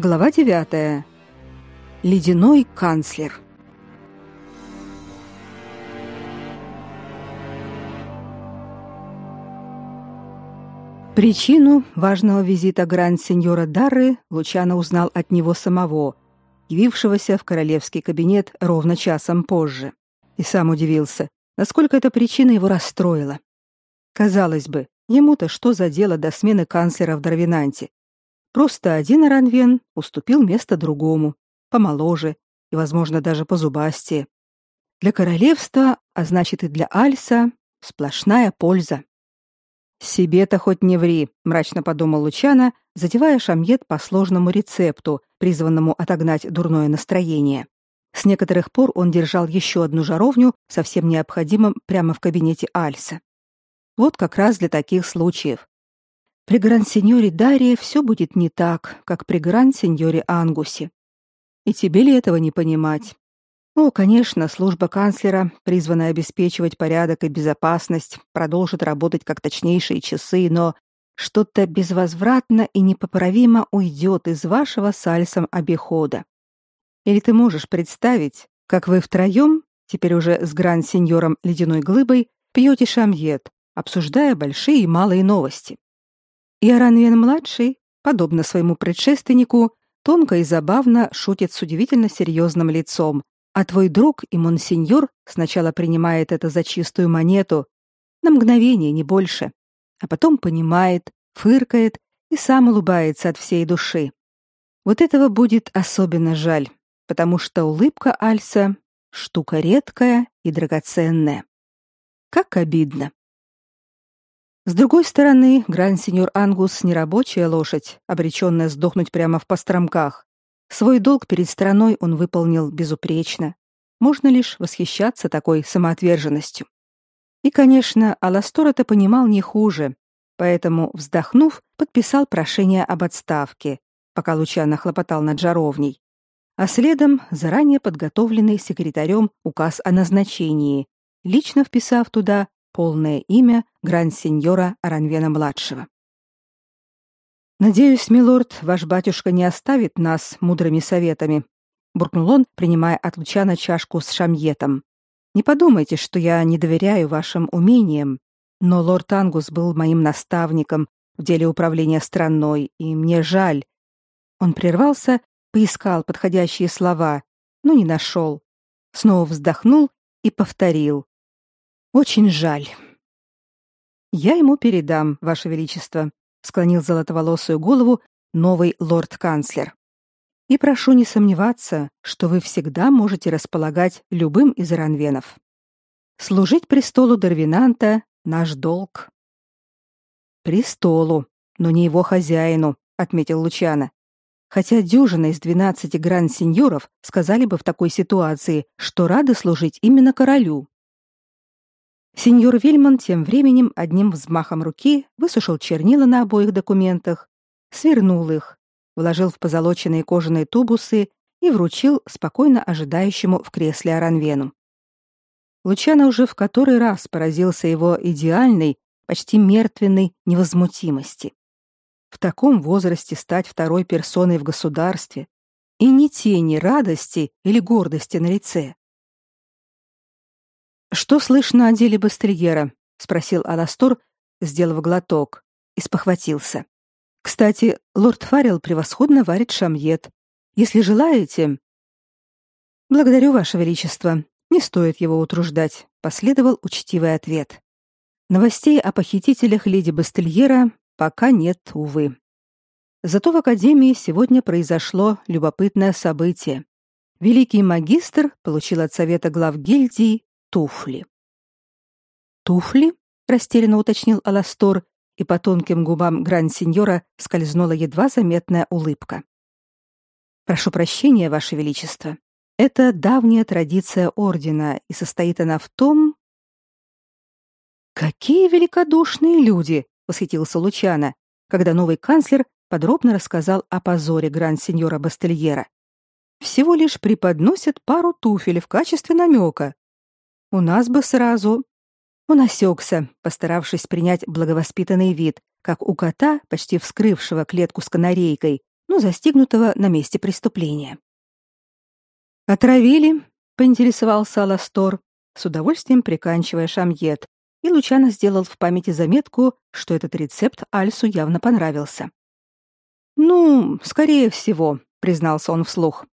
Глава 9. Ледяной канцлер. Причину важного визита гранд-сеньора Дарры Лучано узнал от него самого, явившегося в королевский кабинет ровно часом позже. И сам удивился, насколько эта причина его расстроила. Казалось бы, ему-то что за дело до смены канцлера в Дарвинанте? Просто один Аранвен уступил место другому, помоложе и, возможно, даже позубастее. Для королевства, а значит и для Альса, сплошная польза. «Себе-то хоть не ври», — мрачно подумал Лучана, затевая шамьет по сложному рецепту, призванному отогнать дурное настроение. С некоторых пор он держал еще одну жаровню, совсем необходимым, прямо в кабинете Альса. Вот как раз для таких случаев. При гранд-сеньоре Дарье все будет не так, как при гранд-сеньоре Ангусе. И тебе ли этого не понимать? О, конечно, служба канцлера, призванная обеспечивать порядок и безопасность, продолжит работать как точнейшие часы, но что-то безвозвратно и непоправимо уйдет из вашего с Альсом обихода. Или ты можешь представить, как вы втроем, теперь уже с гранд-сеньором Ледяной Глыбой, пьете шамьет, обсуждая большие и малые новости. И Аранвен-младший, подобно своему предшественнику, тонко и забавно шутит с удивительно серьезным лицом, а твой друг и монсеньор сначала принимает это за чистую монету, на мгновение, не больше, а потом понимает, фыркает и сам улыбается от всей души. Вот этого будет особенно жаль, потому что улыбка Альса — штука редкая и драгоценная. Как обидно. С другой стороны, гранд-сеньор Ангус не рабочая лошадь, обреченная сдохнуть прямо в постромках. Свой долг перед страной он выполнил безупречно. Можно лишь восхищаться такой самоотверженностью. И, конечно, Аластор это понимал не хуже, поэтому, вздохнув, подписал прошение об отставке, пока Лучано хлопотал над жаровней, а следом заранее подготовленный секретарем указ о назначении, лично вписав туда полное имя гранд-сеньора Аранвена-младшего. «Надеюсь, милорд, ваш батюшка не оставит нас мудрыми советами», буркнул он, принимая от Лучана чашку с шамьетом. «Не подумайте, что я не доверяю вашим умениям, но лорд Ангус был моим наставником в деле управления страной, и мне жаль». Он прервался, поискал подходящие слова, но не нашел. Снова вздохнул и повторил. Очень жаль. Я ему передам, ваше величество, склонил золотоволосую голову новый лорд-канцлер. И прошу не сомневаться, что вы всегда можете располагать любым из ранвенов. Служить престолу Дарвинанта наш долг. Престолу, но не его хозяину, отметил Лучано. Хотя дюжина из двенадцати гранд-сеньоров сказали бы в такой ситуации, что рады служить именно королю. Сеньор Вильман тем временем одним взмахом руки высушил чернила на обоих документах, свернул их, вложил в позолоченные кожаные тубусы и вручил спокойно ожидающему в кресле Аранвену. Лучано уже в который раз поразился его идеальной, почти мертвенной невозмутимости. В таком возрасте стать второй персоной в государстве и ни тени радости или гордости на лице. Что слышно о деле Бастригера? спросил Аластор, сделав глоток, и спохватился. Кстати, лорд Фаррелл превосходно варит шамьет. Если желаете, Благодарю, ваше величество. Не стоит его утруждать, последовал учтивый ответ. Новостей о похитителях леди Бастельера пока нет, увы. Зато в академии сегодня произошло любопытное событие. Великий магистр получил от совета глав гильдии туфли. Туфли? растерянно уточнил Аластор, и по тонким губам гранд-сеньора скользнула едва заметная улыбка. Прошу прощения, ваше величество. Это давняя традиция ордена, и состоит она в том, Какие великодушные люди, восхитился Лучано, когда новый канцлер подробно рассказал о позоре гранд-сеньора Бастельера. Всего лишь преподносят пару туфель в качестве намека. У нас бы сразу. Он осекся, постаравшись принять благовоспитанный вид, как у кота, почти вскрывшего клетку с канарейкой, но застигнутого на месте преступления. Отравили, поинтересовался Аластор, с удовольствием приканчивая шамьет, и Лучано сделал в памяти заметку, что этот рецепт Альсу явно понравился. «Ну, скорее всего», — признался он вслух.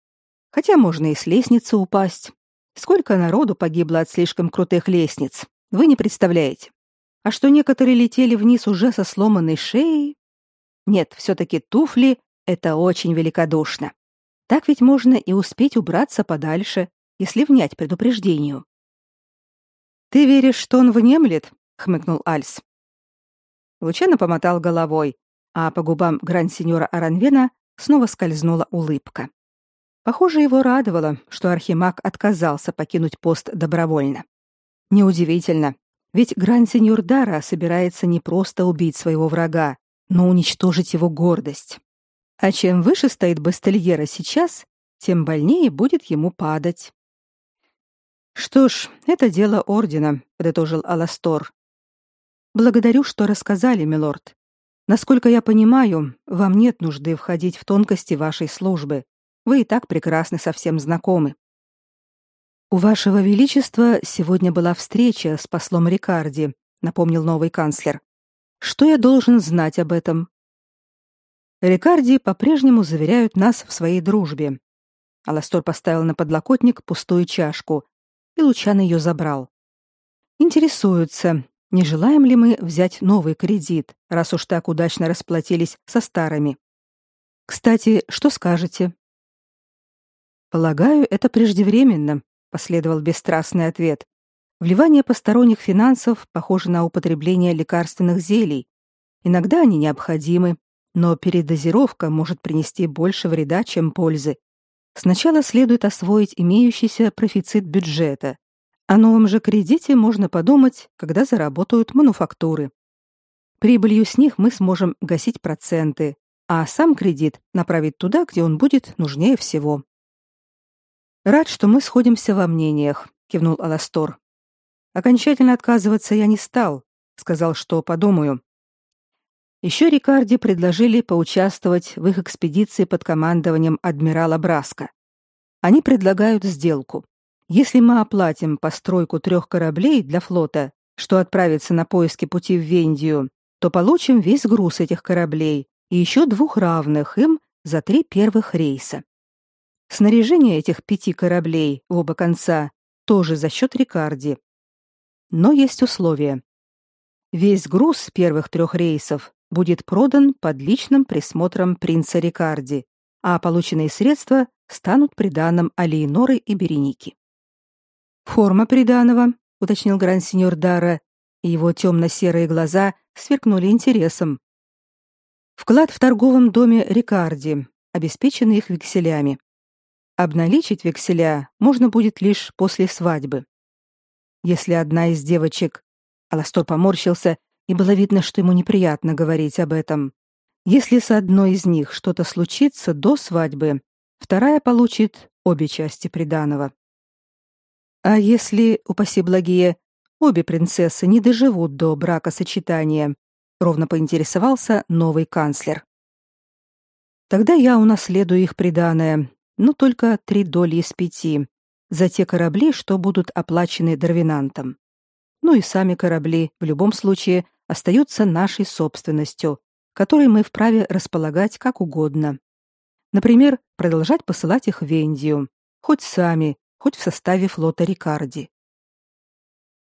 «Хотя можно и с лестницы упасть. Сколько народу погибло от слишком крутых лестниц, вы не представляете. А что некоторые летели вниз уже со сломанной шеей? Нет, все-таки туфли — это очень великодушно. Так ведь можно и успеть убраться подальше, если внять предупреждению. «Ты веришь, что он внемлет?» — хмыкнул Альс. Лучано помотал головой, а по губам гранд-сеньора Аранвена снова скользнула улыбка. Похоже, его радовало, что архимаг отказался покинуть пост добровольно. Неудивительно, ведь гранд-сеньор Дара собирается не просто убить своего врага, но уничтожить его гордость. А чем выше стоит Бастельера сейчас, тем больнее будет ему падать. Что ж, это дело ордена, подытожил Аластор. Благодарю, что рассказали, милорд. Насколько я понимаю, вам нет нужды входить в тонкости вашей службы. Вы и так прекрасно со всем знакомы. У вашего величества сегодня была встреча с послом Рикарди, напомнил новый канцлер. Что я должен знать об этом? Рикарди по-прежнему заверяют нас в своей дружбе. Аластор поставил на подлокотник пустую чашку, и Лучан ее забрал. Интересуются, не желаем ли мы взять новый кредит, раз уж так удачно расплатились со старыми. Кстати, что скажете? Полагаю, это преждевременно, последовал бесстрастный ответ. Вливание посторонних финансов похоже на употребление лекарственных зелий. Иногда они необходимы, но передозировка может принести больше вреда, чем пользы. Сначала следует освоить имеющийся профицит бюджета. О новом же кредите можно подумать, когда заработают мануфактуры. Прибылью с них мы сможем гасить проценты, а сам кредит направить туда, где он будет нужнее всего. Рад, что мы сходимся во мнениях, кивнул Аластор. Окончательно отказываться я не стал, сказал, что подумаю. Еще Рикарди предложили поучаствовать в их экспедиции под командованием адмирала Браска. Они предлагают сделку. Если мы оплатим постройку трех кораблей для флота, что отправится на поиски пути в Вендию, то получим весь груз этих кораблей и еще двух равных им за три первых рейса. Снаряжение этих пяти кораблей в оба конца тоже за счет Рикарди. Но есть условия. Весь груз первых трех рейсов будет продан под личным присмотром принца Рикарди, а полученные средства станут приданым Алиеноры и Береники. Форма приданого, уточнил гранд-сеньор Дара, и его темно-серые глаза сверкнули интересом. Вклад в торговом доме Рикарди, обеспеченный их векселями. Обналичить векселя можно будет лишь после свадьбы. Если одна из девочек Аластор поморщился и было видно, что ему неприятно говорить об этом. Если с одной из них что-то случится до свадьбы, вторая получит обе части приданого. А если, упаси благие, обе принцессы не доживут до бракосочетания, ровно поинтересовался новый канцлер. Тогда я унаследую их приданое, но только три доли из пяти, за те корабли, что будут оплачены Дарвинантом. Ну и сами корабли в любом случае остаются нашей собственностью, которой мы вправе располагать как угодно. Например, продолжать посылать их в Индию, хоть сами, хоть в составе флота Рикарди.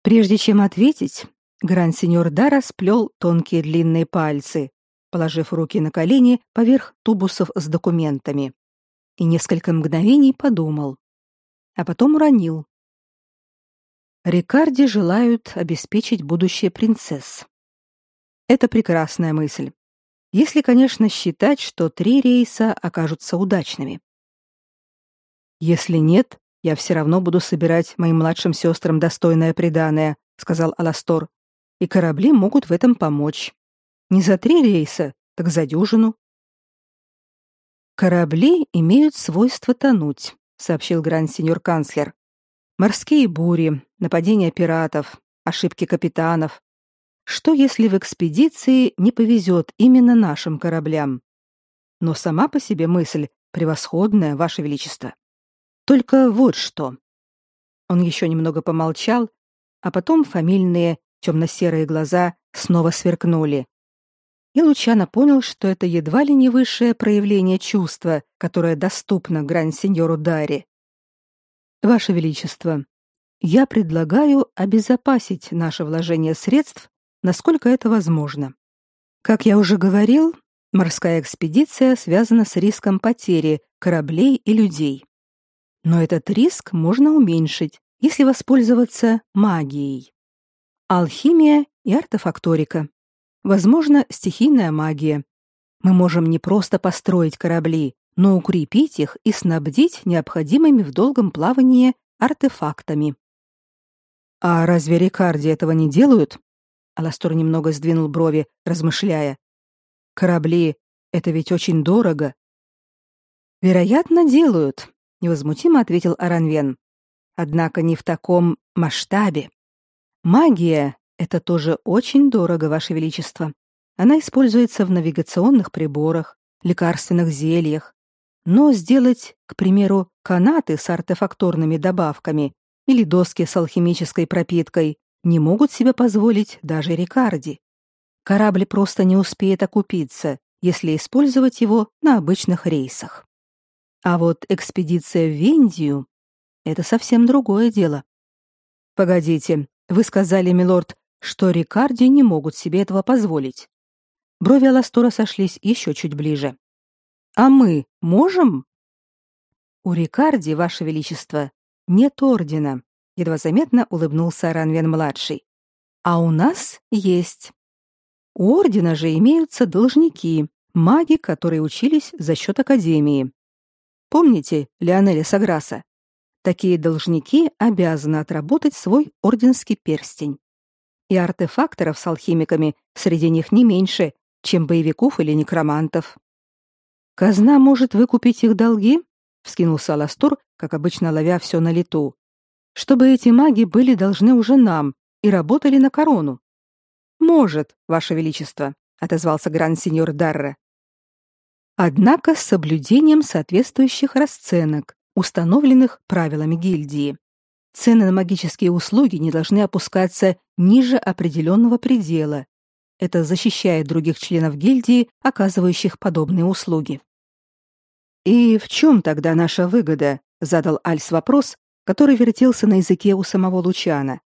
Прежде чем ответить, гранд-сеньор Дара сплел тонкие длинные пальцы, положив руки на колени поверх тубусов с документами, и несколько мгновений подумал, а потом уронил. Рикарди желают обеспечить будущее принцесс. Это прекрасная мысль. Если, конечно, считать, что три рейса окажутся удачными. Если нет, я все равно буду собирать моим младшим сестрам достойное приданое, сказал Аластор. И корабли могут в этом помочь. Не за три рейса, так за дюжину. Корабли имеют свойство тонуть, сообщил гранд-сеньор канцлер. Морские бури, нападения пиратов, ошибки капитанов, что если в экспедиции не повезет именно нашим кораблям? но сама по себе мысль превосходная, ваше величество. Только вот что. Он еще немного помолчал, а потом фамильные темно-серые глаза снова сверкнули. И Лучано понял, что это едва ли не высшее проявление чувства, которое доступно гранд-сеньору Дарри. Ваше величество, я предлагаю обезопасить наше вложение средств, насколько это возможно. Как я уже говорил, морская экспедиция связана с риском потери кораблей и людей. Но этот риск можно уменьшить, если воспользоваться магией. Алхимия и артефакторика. Возможно, стихийная магия. Мы можем не просто построить корабли, но укрепить их и снабдить необходимыми в долгом плавании артефактами. А разве Рикарди этого не делают? Аластор немного сдвинул брови, размышляя. Корабли это ведь очень дорого. Вероятно, делают, невозмутимо ответил Аранвен. Однако не в таком масштабе. Магия это тоже очень дорого, ваше величество. Она используется в навигационных приборах, лекарственных зельях. Но сделать, к примеру, канаты с артефакторными добавками или доски с алхимической пропиткой не могут себе позволить даже Рикарди. Корабль просто не успеет окупиться, если использовать его на обычных рейсах. А вот экспедиция в Индию — это совсем другое дело. Погодите, вы сказали, милорд, что Рикарди не могут себе этого позволить. Брови Аластора сошлись еще чуть ближе. А мы можем? У Рикарди, ваше величество, нет ордена, едва заметно улыбнулся Ранвен младший. А у нас есть. У ордена же имеются должники, маги, которые учились за счет академии. Помните Леонеля Саграса? Такие должники обязаны отработать свой орденский перстень. И артефакторов с алхимиками среди них не меньше, чем боевиков или некромантов. Казна может выкупить их долги? вскинулся Аластур, как обычно ловя все на лету. Чтобы эти маги были должны уже нам и работали на корону. Может, ваше величество, отозвался гранд-сеньор Дарре. Однако с соблюдением соответствующих расценок, установленных правилами гильдии. Цены на магические услуги не должны опускаться ниже определенного предела. Это защищает других членов гильдии, оказывающих подобные услуги. И в чем тогда наша выгода? задал Альс вопрос, который вертелся на языке у самого Лучана.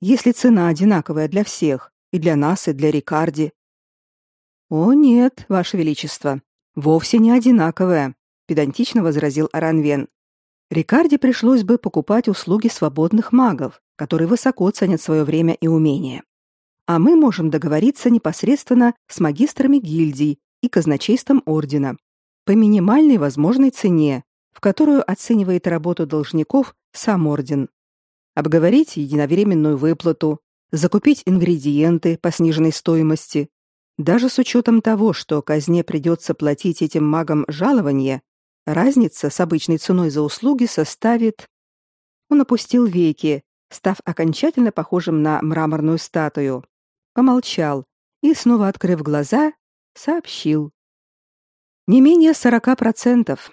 Если цена одинаковая для всех, и для нас, и для Рикарди. О нет, ваше величество, вовсе не одинаковая, педантично возразил Аранвен. Рикарди пришлось бы покупать услуги свободных магов, которые высоко ценят свое время и умения. А мы можем договориться непосредственно с магистрами гильдий и казначейством ордена, по минимальной возможной цене, в которую оценивает работу должников сам орден. Обговорить единовременную выплату, закупить ингредиенты по сниженной стоимости. Даже с учетом того, что казне придется платить этим магам жалование, разница с обычной ценой за услуги составит... Он опустил веки, став окончательно похожим на мраморную статую. Помолчал и, снова открыв глаза, сообщил. Не менее сорока процентов,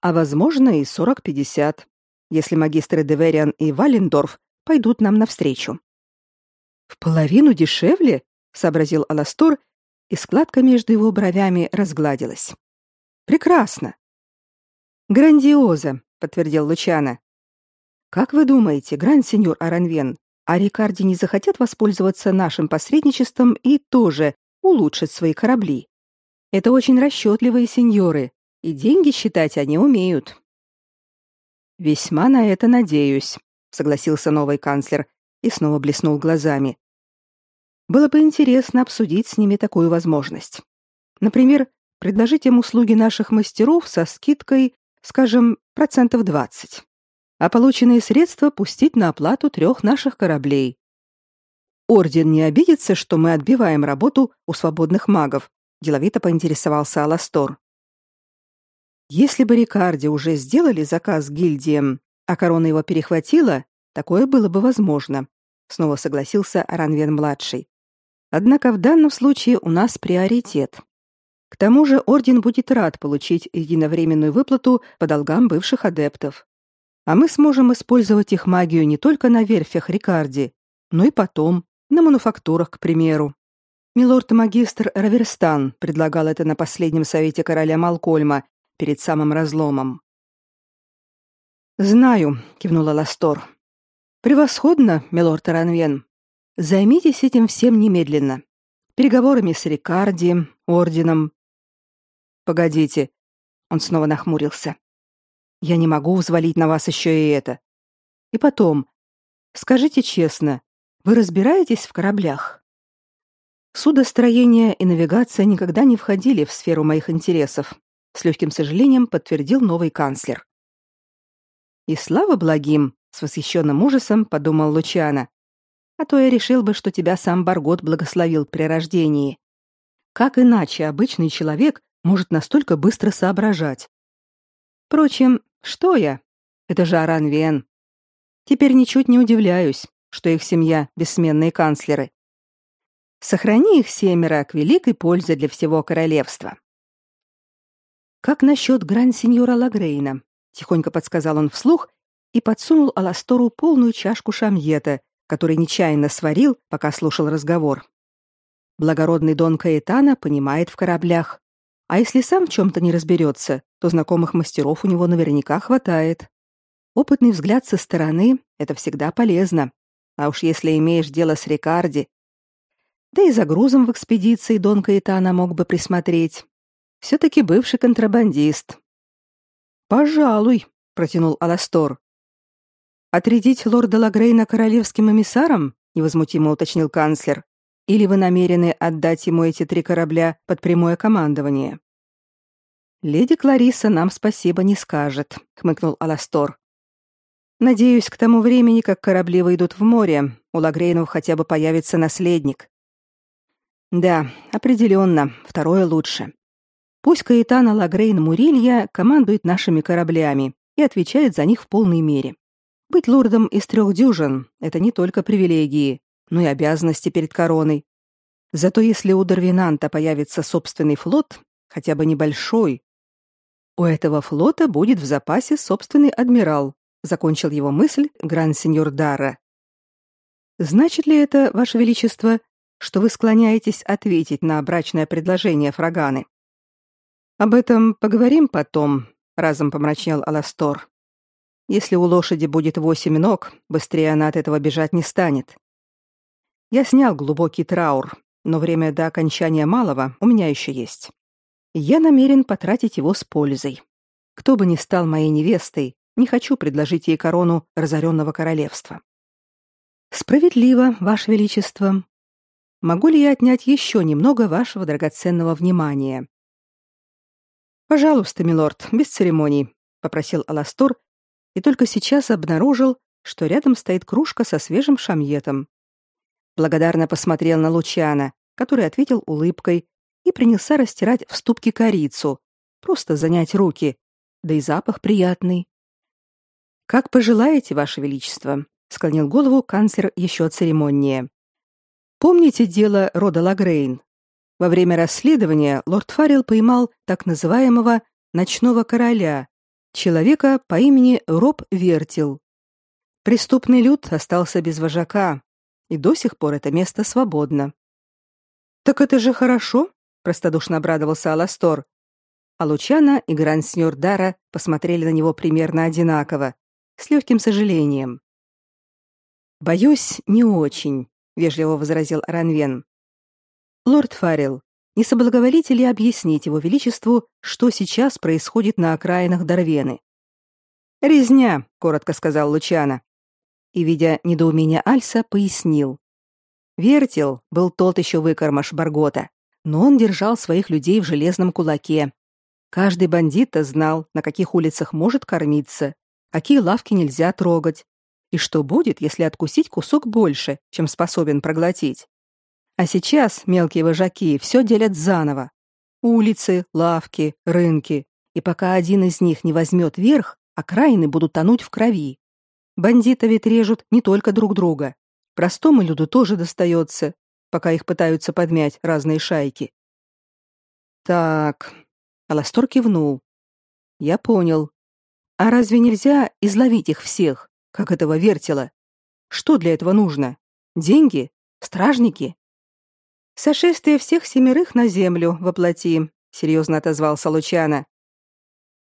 а возможно и сорок-пятьдесят, если магистры Девериан и Валендорф пойдут нам навстречу. В половину дешевле, сообразил Аластор, и складка между его бровями разгладилась. Прекрасно. Грандиоза, подтвердил Лучано. Как вы думаете, гранд-сеньор Аранвен, а Рикарди не захотят воспользоваться нашим посредничеством и тоже улучшить свои корабли? Это очень расчетливые сеньоры, и деньги считать они умеют. Весьма на это надеюсь, согласился новый канцлер и снова блеснул глазами. Было бы интересно обсудить с ними такую возможность. Например, предложить им услуги наших мастеров со скидкой, скажем, процентов 20, а полученные средства пустить на оплату трех наших кораблей. Орден не обидится, что мы отбиваем работу у свободных магов, деловито поинтересовался Аластор. Если бы Рикарди уже сделали заказ гильдиям, а корона его перехватила, такое было бы возможно, снова согласился Аранвен младший. Однако в данном случае у нас приоритет. К тому же орден будет рад получить единовременную выплату по долгам бывших адептов. А мы сможем использовать их магию не только на верфях Рикарди, но и потом, на мануфактурах, к примеру. Милорд-магистр Раверстан предлагал это на последнем совете короля Малкольма перед самым разломом. «Знаю», — кивнула Ластор. «Превосходно, милорд Ранвен. Займитесь этим всем немедленно. Переговорами с Рикарди, орденом, Погодите. Он снова нахмурился. Я не могу взвалить на вас еще и это. И потом, скажите честно, вы разбираетесь в кораблях? Судостроение и навигация никогда не входили в сферу моих интересов, с легким сожалением подтвердил новый канцлер. И слава благим, с восхищенным ужасом подумал Лучана. А то я решил бы, что тебя сам Баргот благословил при рождении. Как иначе обычный человек может настолько быстро соображать. Впрочем, что я? Это же Аран. Теперь ничуть не удивляюсь, что их семья — бессменные канцлеры. Сохрани их семеро к великой пользе для всего королевства. «Как насчет гранд-сеньора Лагрейна?» — тихонько подсказал он вслух и подсунул Аластору полную чашку шамьета, который нечаянно сварил, пока слушал разговор. Благородный Дон Каэтана понимает в кораблях, а если сам в чем-то не разберется, то знакомых мастеров у него наверняка хватает. Опытный взгляд со стороны — это всегда полезно. А уж если имеешь дело с Рикарди... Да и за грузом в экспедиции Дон Каэтана мог бы присмотреть. Все-таки бывший контрабандист. «Пожалуй», — протянул Аластор. «Отрядить лорда Лагрейна королевским эмиссаром?» — невозмутимо уточнил канцлер. Или вы намерены отдать ему эти три корабля под прямое командование? Леди Клариса нам спасибо не скажет, хмыкнул Аластор. Надеюсь, к тому времени, как корабли выйдут в море, у Лагрейнов хотя бы появится наследник. Да, определенно, второе лучше. Пусть Каэтана Лагрейн Мурилья командует нашими кораблями и отвечает за них в полной мере. Быть лордом из трех дюжин — это не только привилегии, но и обязанности перед короной. Зато если у Дарвинанта появится собственный флот, хотя бы небольшой, у этого флота будет в запасе собственный адмирал, закончил его мысль гранд-сеньор Дара. Значит ли это, ваше величество, что вы склоняетесь ответить на брачное предложение Фраганы? Об этом поговорим потом, разом помрачнел Аластор. Если у лошади будет восемь ног, быстрее она от этого бежать не станет. Я снял глубокий траур, но время до окончания малого у меня еще есть. Я намерен потратить его с пользой. Кто бы ни стал моей невестой, не хочу предложить ей корону разоренного королевства. Справедливо, ваше величество. Могу ли я отнять еще немного вашего драгоценного внимания? Пожалуйста, милорд, без церемоний, попросил Аластор и только сейчас обнаружил, что рядом стоит кружка со свежим шамьетом, благодарно посмотрел на Лучана, который ответил улыбкой и принялся растирать в ступке корицу, просто занять руки, да и запах приятный. Как пожелаете, ваше величество, склонил голову канцлер еще церемоннее. Помните дело рода Лагрейн? Во время расследования лорд Фаррелл поймал так называемого ночного короля, человека по имени Роб Вертил. Преступный люд остался без вожака, и до сих пор это место свободно. Так это же хорошо, простодушно обрадовался Аластор. А Лучана и гранд-сеньор Дара посмотрели на него примерно одинаково, с легким сожалением. Боюсь, не очень, вежливо возразил Ранвен. Лорд Фаррелл, не соблаговолите ли объяснить его величеству, что сейчас происходит на окраинах Дарвены? Резня, коротко сказал Лучана и, видя недоумение Альса, пояснил. Вертел был тот еще выкормыш Баргота, но он держал своих людей в железном кулаке. Каждый бандит-то знал, на каких улицах может кормиться, какие лавки нельзя трогать, и что будет, если откусить кусок больше, чем способен проглотить. А сейчас мелкие вожаки все делят заново. Улицы, лавки, рынки. И пока один из них не возьмет верх, окраины будут тонуть в крови. Бандиты ведь режут не только друг друга. Простому люду тоже достается, пока их пытаются подмять разные шайки. Так. Аластор кивнул. Я понял. А разве нельзя изловить их всех, как этого вертела? Что для этого нужно? Деньги? Стражники? Сошествие всех семерых на землю воплоти, серьезно отозвался Лучано.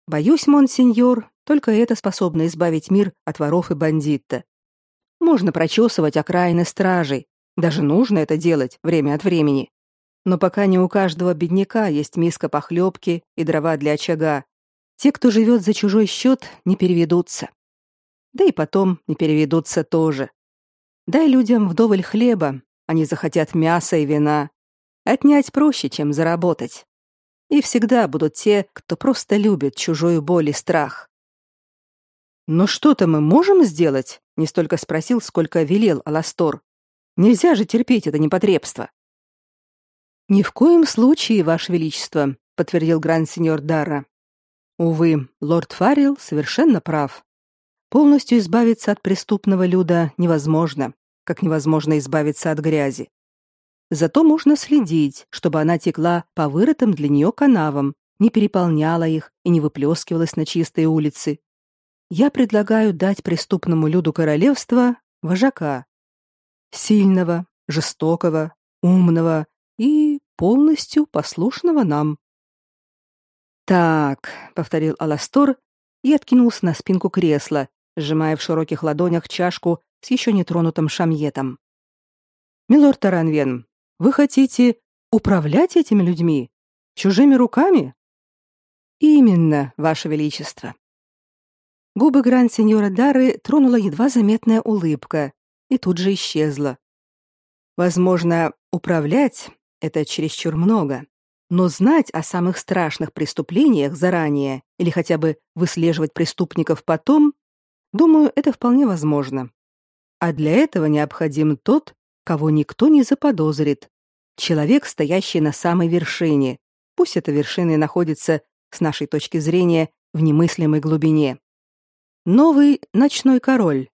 Боюсь, монсеньор, только это способно избавить мир от воров и бандитов. Можно прочесывать окраины стражей, даже нужно это делать время от времени. Но пока не у каждого бедняка есть миска похлебки и дрова для очага, те, кто живет за чужой счет, не переведутся. Да и потом не переведутся тоже. Дай людям вдоволь хлеба, они захотят мяса и вина. Отнять проще, чем заработать. И всегда будут те, кто просто любит чужую боль и страх. Но что-то мы можем сделать? Не столько спросил, сколько велел Аластор. Нельзя же терпеть это непотребство. Ни в коем случае, ваше величество, подтвердил гранд-сеньор Дарра. Увы, лорд Фаррил совершенно прав. Полностью избавиться от преступного люда невозможно, как невозможно избавиться от грязи. Зато можно следить, чтобы она текла по вырытым для нее канавам, не переполняла их и не выплескивалась на чистые улицы. Я предлагаю дать преступному люду королевства вожака. Сильного, жестокого, умного и полностью послушного нам. Так, повторил Аластор и откинулся на спинку кресла, сжимая в широких ладонях чашку с еще не тронутым шамьетом. Милорд Таранвен, вы хотите управлять этими людьми чужими руками? Именно, ваше величество. Губы гранд-сеньора Дары тронула едва заметная улыбка и тут же исчезла. Возможно, управлять это чересчур много, но знать о самых страшных преступлениях заранее или хотя бы выслеживать преступников потом, думаю, это вполне возможно. А для этого необходим тот, кого никто не заподозрит. Человек, стоящий на самой вершине. Пусть эта вершина и находится, с нашей точки зрения, в немыслимой глубине. Новый ночной король.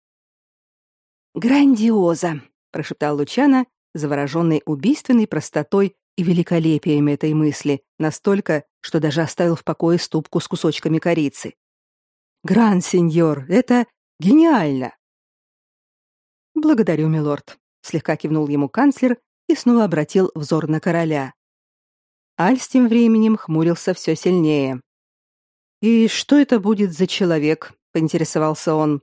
Грандиоза, прошептал Лучана, завороженный убийственной простотой и великолепием этой мысли, настолько, что даже оставил в покое ступку с кусочками корицы. Гранд сеньор, это гениально. Благодарю, милорд, слегка кивнул ему канцлер и снова обратил взор на короля. Альс тем временем хмурился все сильнее. И что это будет за человек? Поинтересовался он.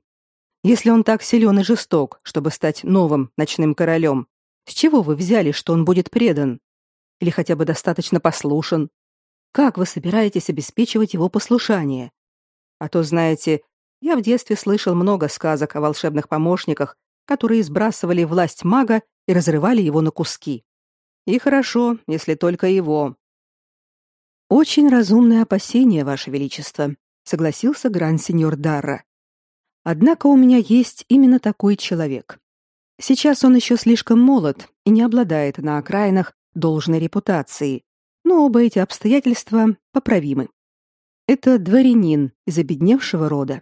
Если он так силен и жесток, чтобы стать новым ночным королем, с чего вы взяли, что он будет предан? Или хотя бы достаточно послушен? Как вы собираетесь обеспечивать его послушание? А то, знаете, я в детстве слышал много сказок о волшебных помощниках, которые сбрасывали власть мага и разрывали его на куски. И хорошо, если только его. Очень разумное опасение, ваше величество, согласился гранд-сеньор Дарра. Однако у меня есть именно такой человек. Сейчас он еще слишком молод и не обладает на окраинах должной репутацией, но оба эти обстоятельства поправимы. Это дворянин из обедневшего рода.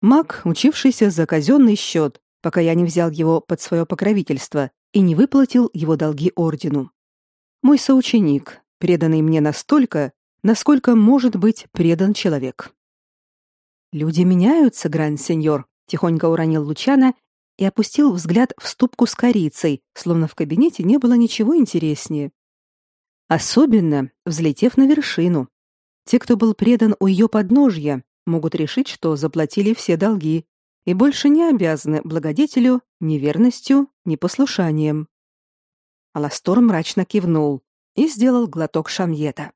Маг, учившийся за казенный счет, пока я не взял его под свое покровительство и не выплатил его долги ордену. Мой соученик, преданный мне настолько, насколько может быть предан человек. Люди меняются, гранд-сеньор, тихонько уронил Лучана и опустил взгляд в ступку с корицей, словно в кабинете не было ничего интереснее. Особенно взлетев на вершину. Те, кто был предан у ее подножья, могут решить, что заплатили все долги и больше не обязаны благодетелю ни верностью, ни послушанием. Аластор мрачно кивнул и сделал глоток шамьета.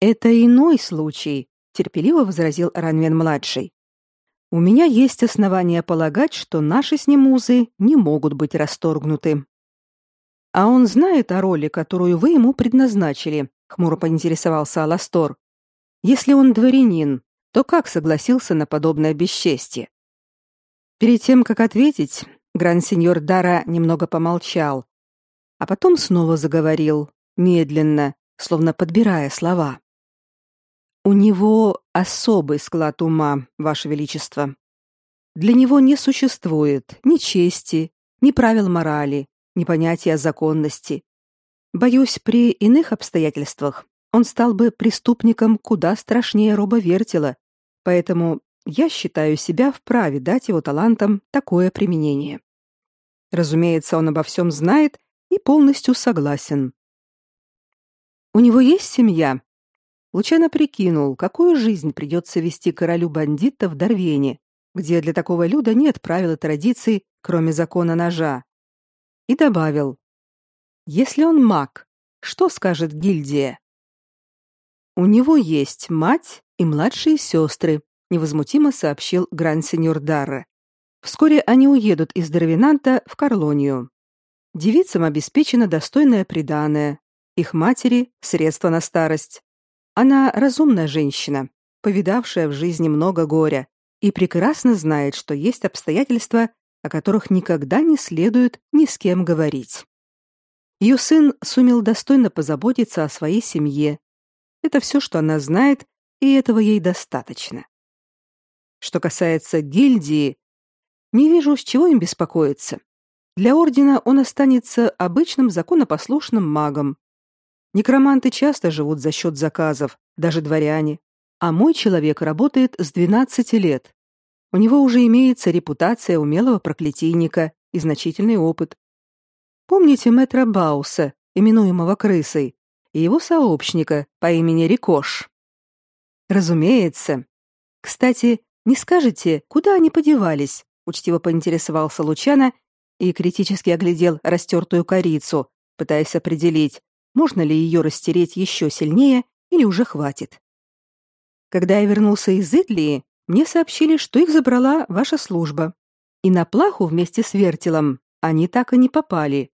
Это иной случай, терпеливо возразил Ранвен младший. У меня есть основания полагать, что наши с ним узы не могут быть расторгнуты. А он знает о роли, которую вы ему предназначили, хмуро поинтересовался Аластор. Если он дворянин, то как согласился на подобное бесчестие? Перед тем, как ответить, гранд-сеньор Дара немного помолчал, а потом снова заговорил, медленно, словно подбирая слова. У него особый склад ума, ваше величество. Для него не существует ни чести, ни правил морали, ни понятия законности. Боюсь, при иных обстоятельствах он стал бы преступником куда страшнее Роба Вертела, поэтому я считаю себя вправе дать его талантам такое применение. Разумеется, он обо всем знает и полностью согласен. У него есть семья. Лучано прикинул, какую жизнь придется вести королю бандитов в Дарвене, где для такого люда нет правил и традиций, кроме закона ножа. И добавил: если он маг, что скажет гильдия? У него есть мать и младшие сестры, невозмутимо сообщил гранд-сеньор Дарре. Вскоре они уедут из Дарвинанта в Карлонию. Девицам обеспечено достойное приданое, их матери средства на старость. Она разумная женщина, повидавшая в жизни много горя и прекрасно знает, что есть обстоятельства, о которых никогда не следует ни с кем говорить. Ее сын сумел достойно позаботиться о своей семье. Это все, что она знает, и этого ей достаточно. Что касается гильдии, не вижу, с чего им беспокоиться. Для ордена он останется обычным законопослушным магом. Некроманты часто живут за счет заказов, даже дворяне. А мой человек работает с 12 лет. У него уже имеется репутация умелого проклятийника и значительный опыт. Помните мэтра Бауса, именуемого крысой, и его сообщника по имени Рикош? Разумеется. Кстати, не скажете, куда они подевались? Учтиво поинтересовался Лучана и критически оглядел растертую корицу, пытаясь определить, можно ли ее растереть еще сильнее или уже хватит. Когда я вернулся из Итлии, мне сообщили, что их забрала ваша служба. И на плаху вместе с вертелом они так и не попали.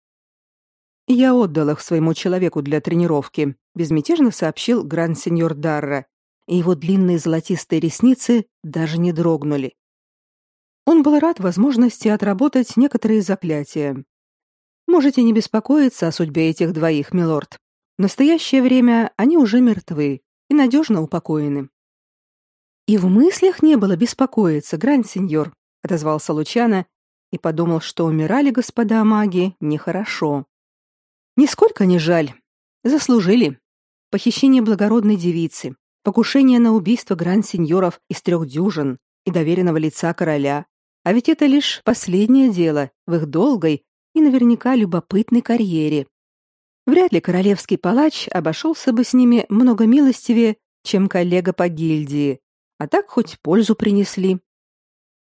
Я отдал их своему человеку для тренировки, безмятежно сообщил гранд-сеньор Дарра, и его длинные золотистые ресницы даже не дрогнули. Он был рад возможности отработать некоторые заклятия. Можете не беспокоиться о судьбе этих двоих, милорд. В настоящее время они уже мертвы и надежно упокоены. И в мыслях не было беспокоиться, гранд-сеньор, отозвался Лучано и подумал, что умирали господа маги нехорошо. Нисколько не жаль. Заслужили. Похищение благородной девицы, покушение на убийство гранд-сеньоров из трех дюжин и доверенного лица короля. А ведь это лишь последнее дело в их долгой и наверняка любопытной карьере. Вряд ли королевский палач обошелся бы с ними много милостивее, чем коллега по гильдии, а так хоть пользу принесли.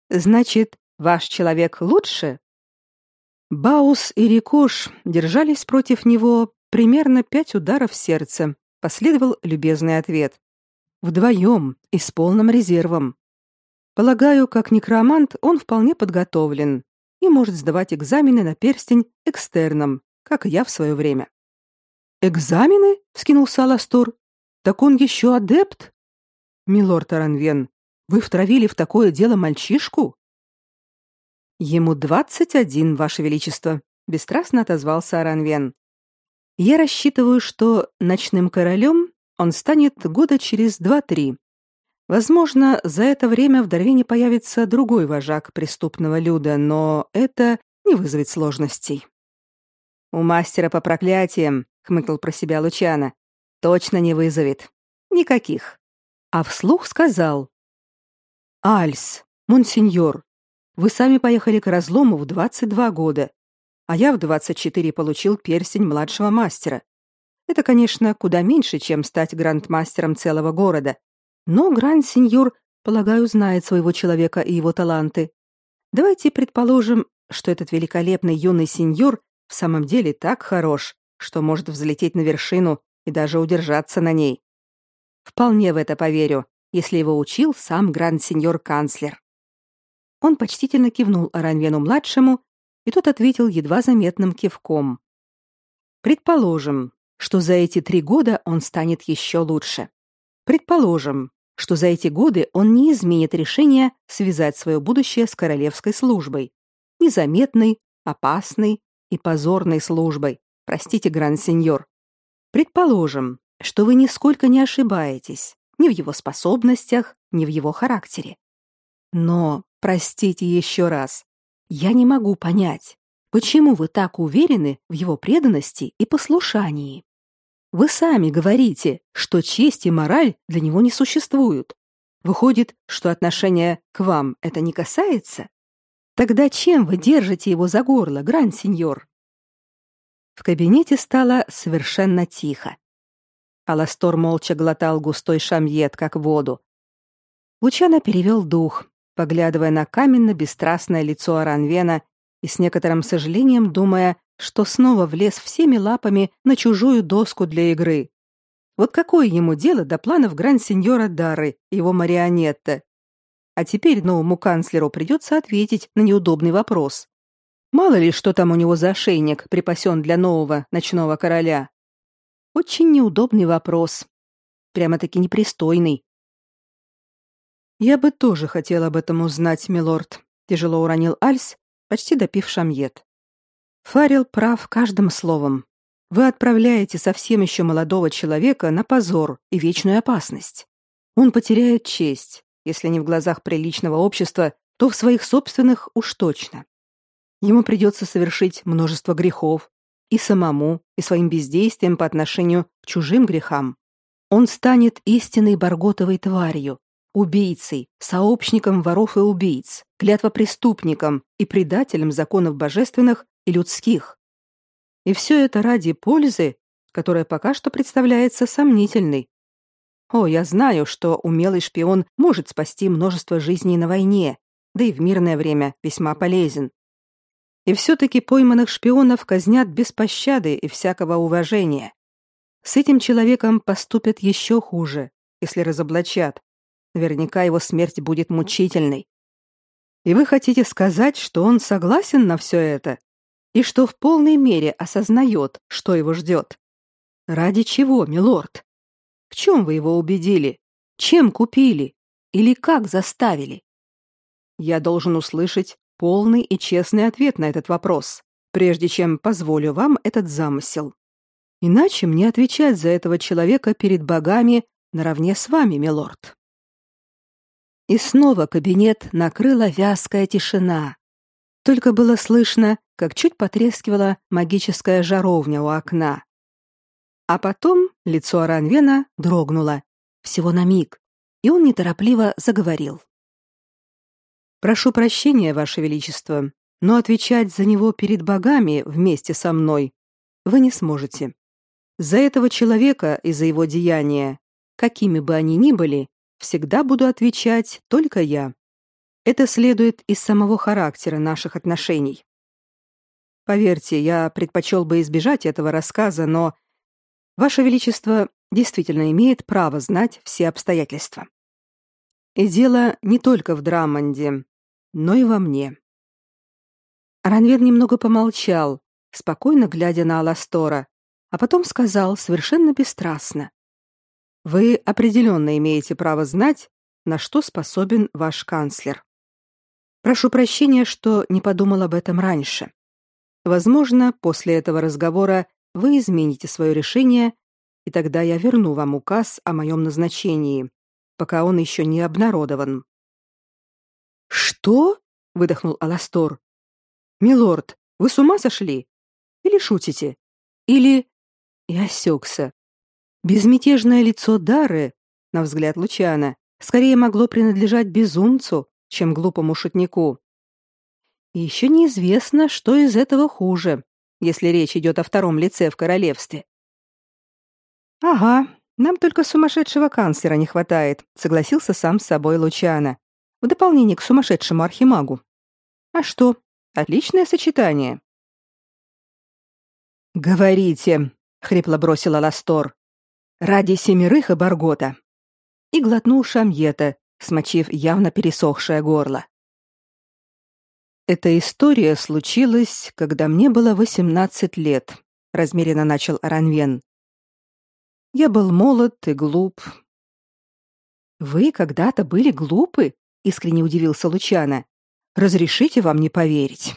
Значит, ваш человек лучше? Баус и Рикош держались против него примерно пять ударов в сердце. Последовал любезный ответ. Вдвоем и с полным резервом. Полагаю, как некромант он вполне подготовлен и может сдавать экзамены на перстень экстерном, как и я в свое время. Экзамены? вскинулся Аластор. Так он еще адепт? Милорд Аранвен, вы втравили в такое дело мальчишку? Ему двадцать один, ваше величество, бесстрастно отозвался Аранвен. Я рассчитываю, что ночным королем он станет года через два-три. Возможно, за это время в Дарвине появится другой вожак преступного люда, но это не вызовет сложностей. У мастера по проклятиям, хмыкнул про себя Лучана, точно не вызовет. Никаких. А вслух сказал: "Альс, монсеньор, вы сами поехали к разлому в 22 года, а я в 24 получил перстень младшего мастера. Это, конечно, куда меньше, чем стать грандмастером целого города, но гранд-сеньор, полагаю, знает своего человека и его таланты. Давайте предположим, что этот великолепный юный сеньор в самом деле так хорош, что может взлететь на вершину и даже удержаться на ней. Вполне в это поверю, если его учил сам гранд-сеньор-канцлер. Он почтительно кивнул Аранвену-младшему, и тот ответил едва заметным кивком. Предположим, что за эти три года он станет еще лучше. Предположим, что за эти годы он не изменит решение связать свое будущее с королевской службой, незаметной, опасной и позорной службой. Простите, гранд-сеньор. Предположим, что вы нисколько не ошибаетесь ни в его способностях, ни в его характере. Но Простите еще раз. Я не могу понять, почему вы так уверены в его преданности и послушании. Вы сами говорите, что честь и мораль для него не существуют. Выходит, что отношение к вам это не касается? Тогда чем вы держите его за горло, гранд-сеньор? В кабинете стало совершенно тихо. Аластор молча глотал густой шамьет, как воду. Лучано перевел дух, поглядывая на каменно-бесстрастное лицо Аранвена и с некоторым сожалением думая, что снова влез всеми лапами на чужую доску для игры. Вот какое ему дело до планов гранд-сеньора Дары, его марионетта? А теперь новому канцлеру придется ответить на неудобный вопрос. Мало ли, что там у него за ошейник припасен для нового ночного короля. Очень неудобный вопрос. Прямо-таки непристойный. Я бы тоже хотел об этом узнать, милорд, тяжело уронил Альс, почти допив шамьет. Фарил прав каждым словом. Вы отправляете совсем еще молодого человека на позор и вечную опасность. Он потеряет честь, если не в глазах приличного общества, то в своих собственных уж точно. Ему придется совершить множество грехов и самому, и своим бездействием по отношению к чужим грехам. Он станет истинной барготовой тварью, убийцей, сообщником воров и убийц, клятвопреступником и предателем законов божественных и людских. И все это ради пользы, которая пока что представляется сомнительной. О, я знаю, что умелый шпион может спасти множество жизней на войне, да и в мирное время весьма полезен. И все-таки пойманных шпионов казнят без пощады и всякого уважения. С этим человеком поступят еще хуже, если разоблачат. Наверняка его смерть будет мучительной. И вы хотите сказать, что он согласен на все это? И что в полной мере осознает, что его ждет. Ради чего, милорд? В чем вы его убедили? Чем купили? Или как заставили? Я должен услышать полный и честный ответ на этот вопрос, прежде чем позволю вам этот замысел. Иначе мне отвечать за этого человека перед богами наравне с вами, милорд. И снова кабинет накрыла вязкая тишина. Только было слышно, как чуть потрескивала магическая жаровня у окна. А потом лицо Аранвена дрогнуло, всего на миг, и он неторопливо заговорил. «Прошу прощения, Ваше Величество, но отвечать за него перед богами вместе со мной вы не сможете. За этого человека и за его деяния, какими бы они ни были, всегда буду отвечать только я. Это следует из самого характера наших отношений. Поверьте, я предпочел бы избежать этого рассказа, но Ваше Величество действительно имеет право знать все обстоятельства. И дело не только в Драмонде, но и во мне. Ранвер немного помолчал, спокойно глядя на Аластора, а потом сказал совершенно бесстрастно: "Вы определенно имеете право знать, на что способен ваш канцлер. Прошу прощения, что не подумал об этом раньше. Возможно, после этого разговора вы измените свое решение, и тогда я верну вам указ о моем назначении, пока он еще не обнародован. Что? выдохнул Аластор. Милорд, вы с ума сошли? Или шутите? Или и осекся. Безмятежное лицо Дары, на взгляд Лучана, скорее могло принадлежать безумцу, чем глупому шутнику. И еще неизвестно, что из этого хуже, если речь идет о втором лице в королевстве. Ага, нам только сумасшедшего канцлера не хватает, согласился сам с собой Лучано. В дополнение к сумасшедшему архимагу. А что? Отличное сочетание. Говорите, хрипло бросила Ластор. Ради семерых и Баргота. И глотнул шамьета, смочив явно пересохшее горло. Эта история случилась, когда мне было 18 лет, размеренно начал Аранвен. Я был молод и глуп. Вы когда-то были глупы? искренне удивился Лучано. Разрешите вам не поверить.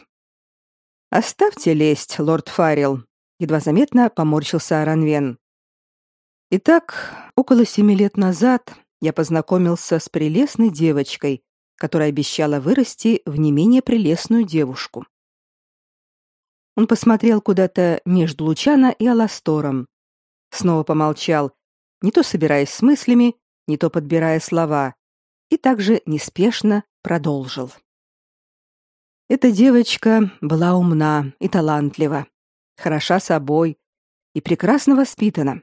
Оставьте лесть, лорд Фаррелл, едва заметно поморщился Аранвен. Итак, около семи лет назад я познакомился с прелестной девочкой, которая обещала вырасти в не менее прелестную девушку. Он посмотрел куда-то между Лучана и Аластором. снова помолчал, не то собираясь с мыслями, не то подбирая слова, и также неспешно продолжил. Эта девочка была умна и талантлива, хороша собой и прекрасно воспитана.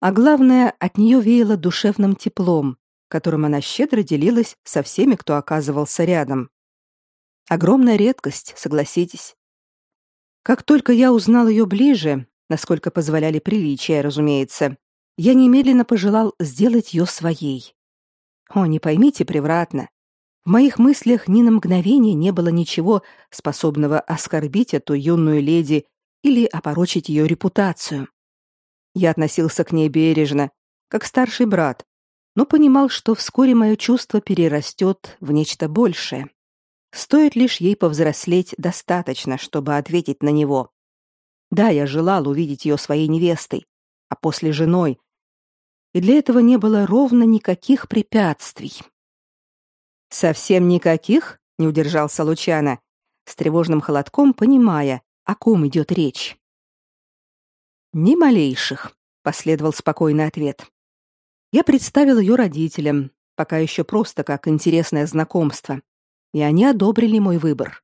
А главное, от нее веяло душевным теплом, которым она щедро делилась со всеми, кто оказывался рядом. Огромная редкость, согласитесь. Как только я узнал ее ближе, насколько позволяли приличия, разумеется, я немедленно пожелал сделать ее своей. О, не поймите превратно. В моих мыслях ни на мгновение не было ничего, способного оскорбить эту юную леди или опорочить ее репутацию. Я относился к ней бережно, как старший брат, но понимал, что вскоре мое чувство перерастет в нечто большее. Стоит лишь ей повзрослеть достаточно, чтобы ответить на него. Да, я желал увидеть ее своей невестой, а после женой, и для этого не было ровно никаких препятствий. Совсем никаких, не удержался Лучана, с тревожным холодком понимая, о ком идет речь. Ни малейших, последовал спокойный ответ. Я представил ее родителям, пока еще просто как интересное знакомство, и они одобрили мой выбор.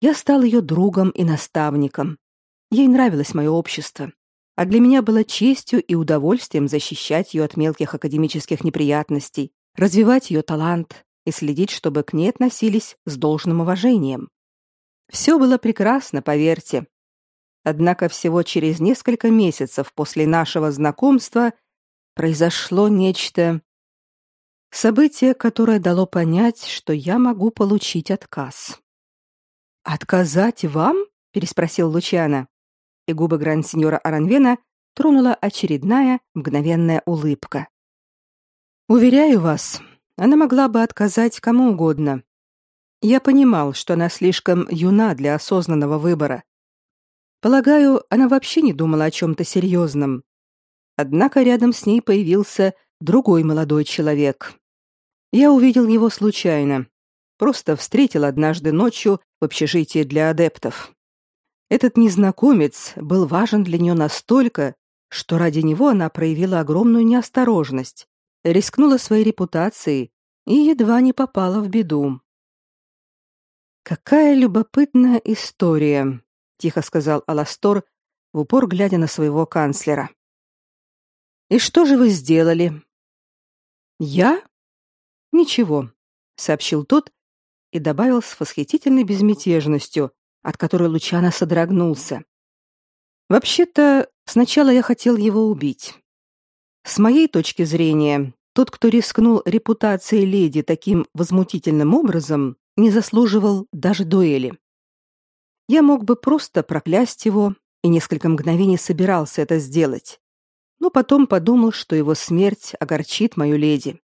Я стал ее другом и наставником. Ей нравилось мое общество, а для меня было честью и удовольствием защищать ее от мелких академических неприятностей, развивать ее талант и следить, чтобы к ней относились с должным уважением. Все было прекрасно, поверьте. Однако всего через несколько месяцев после нашего знакомства произошло нечто событие, которое дало понять, что я могу получить отказ. Отказать вам? переспросил Лучано и губы гранд-сеньора Аранвена тронула очередная мгновенная улыбка. Уверяю вас, она могла бы отказать кому угодно. Я понимал, что она слишком юна для осознанного выбора. Полагаю, она вообще не думала о чем-то серьезном. Однако рядом с ней появился другой молодой человек. Я увидел его случайно. Просто встретил однажды ночью в общежитии для адептов. Этот незнакомец был важен для нее настолько, что ради него она проявила огромную неосторожность, рискнула своей репутацией и едва не попала в беду. Какая любопытная история, тихо сказал Аластор, в упор глядя на своего канцлера. И что же вы сделали? Я? Ничего, сообщил тот и добавил с восхитительной безмятежностью, от которой Лучано содрогнулся. Вообще-то, сначала я хотел его убить. С моей точки зрения, тот, кто рискнул репутацией леди таким возмутительным образом, не заслуживал даже дуэли. Я мог бы просто проклясть его и несколько мгновений собирался это сделать. Но потом подумал, что его смерть огорчит мою леди.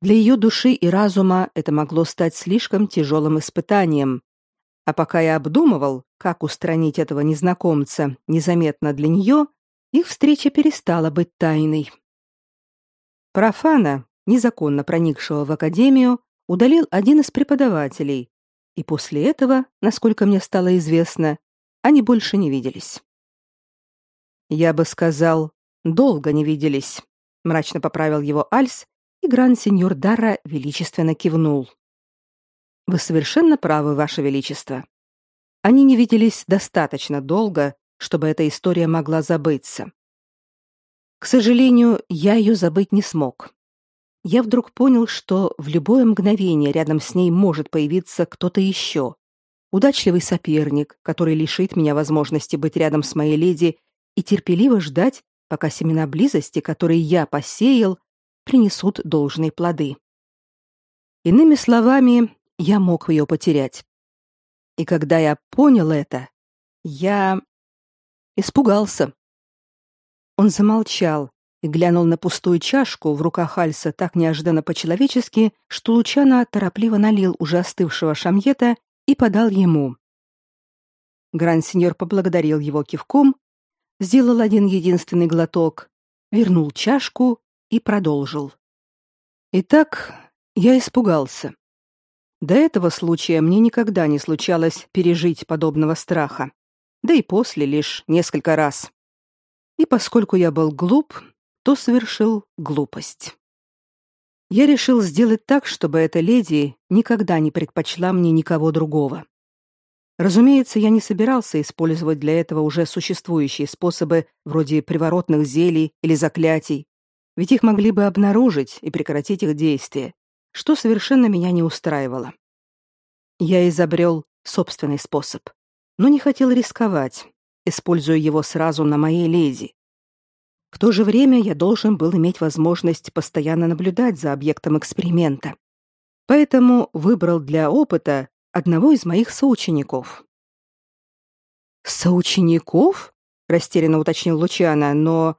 Для ее души и разума это могло стать слишком тяжелым испытанием, а пока я обдумывал, как устранить этого незнакомца незаметно для нее, их встреча перестала быть тайной. Профана, незаконно проникшего в академию, удалил один из преподавателей, и после этого, насколько мне стало известно, они больше не виделись. Я бы сказал, долго не виделись, мрачно поправил его Альс, и гранд-сеньор Дара величественно кивнул. Вы совершенно правы, ваше величество. Они не виделись достаточно долго, чтобы эта история могла забыться. К сожалению, я ее забыть не смог. Я вдруг понял, что в любое мгновение рядом с ней может появиться кто-то еще. Удачливый соперник, который лишит меня возможности быть рядом с моей леди и терпеливо ждать, пока семена близости, которые я посеял, принесут должные плоды. Иными словами, я мог ее потерять. И когда я понял это, я испугался. Он замолчал и глянул на пустую чашку в руках Альса так неожиданно по-человечески, что Лучано торопливо налил уже остывшего шамьета и подал ему. Гранд-сеньор поблагодарил его кивком, сделал один единственный глоток, вернул чашку и продолжил. Итак, я испугался. До этого случая мне никогда не случалось пережить подобного страха. Да и после лишь несколько раз. И поскольку я был глуп, то совершил глупость. Я решил сделать так, чтобы эта леди никогда не предпочла мне никого другого. Разумеется, я не собирался использовать для этого уже существующие способы вроде приворотных зелий или заклятий, ведь их могли бы обнаружить и прекратить их действие, что совершенно меня не устраивало. Я изобрел собственный способ, но не хотел рисковать, используя его сразу на моей леди. В то же время я должен был иметь возможность постоянно наблюдать за объектом эксперимента. Поэтому выбрал для опыта одного из моих соучеников. Соучеников? растерянно уточнил Лучана, но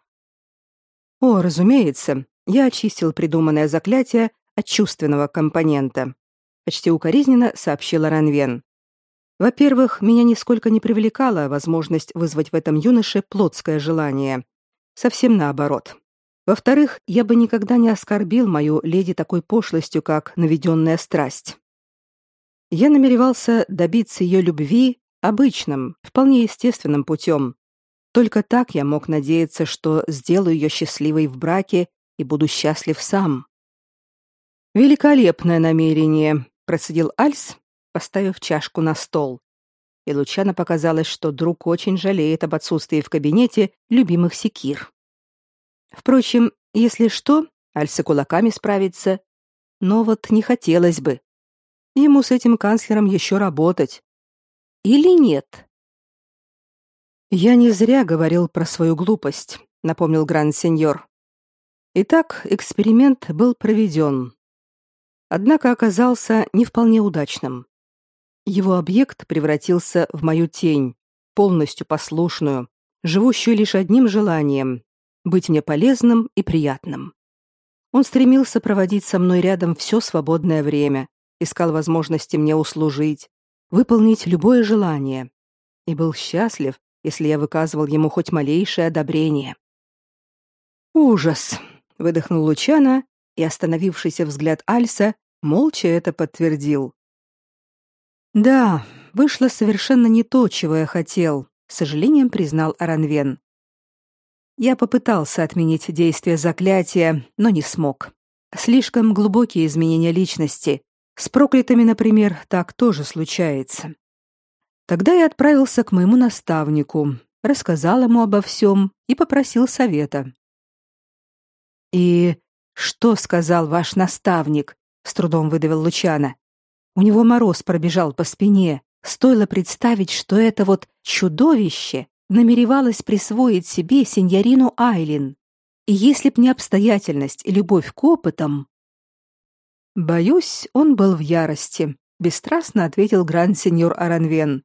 О, разумеется, я очистил придуманное заклятие от чувственного компонента. Почти укоризненно сообщила Ранвен. Во-первых, меня нисколько не привлекала возможность вызвать в этом юноше плотское желание. Совсем наоборот. Во-вторых, я бы никогда не оскорбил мою леди такой пошлостью, как наведенная страсть. Я намеревался добиться ее любви обычным, вполне естественным путем. Только так я мог надеяться, что сделаю ее счастливой в браке и буду счастлив сам. Великолепное намерение, процедил Альс, поставив чашку на стол. И Лучано показалось, что друг очень жалеет об отсутствии в кабинете любимых секир. Впрочем, если что, Альс и кулаками справится. Но вот не хотелось бы. Ему с этим канцлером еще работать. Или нет? Я не зря говорил про свою глупость, напомнил гранд-сеньор. Итак, эксперимент был проведен. Однако оказался не вполне удачным. Его объект превратился в мою тень, полностью послушную, живущую лишь одним желанием быть мне полезным и приятным. Он стремился проводить со мной рядом все свободное время, искал возможности мне услужить, выполнить любое желание и был счастлив, если я выказывал ему хоть малейшее одобрение. Ужас, выдохнул Лучана, и остановившийся взгляд Альса молча это подтвердил. Да, вышло совершенно не то, чего я хотел, с сожалением признал Аранвен. Я попытался отменить действие заклятия, но не смог. Слишком глубокие изменения личности, с проклятыми, например, так тоже случается. Тогда я отправился к моему наставнику, рассказал ему обо всем и попросил совета. И что сказал ваш наставник? с трудом выдавил Лучана. У него мороз пробежал по спине. Стоило представить, что это вот чудовище намеревалось присвоить себе сеньорину Айлин. И если б не обстоятельность и любовь к опытам, Боюсь, он был в ярости, бесстрастно ответил гранд-сеньор Аранвен.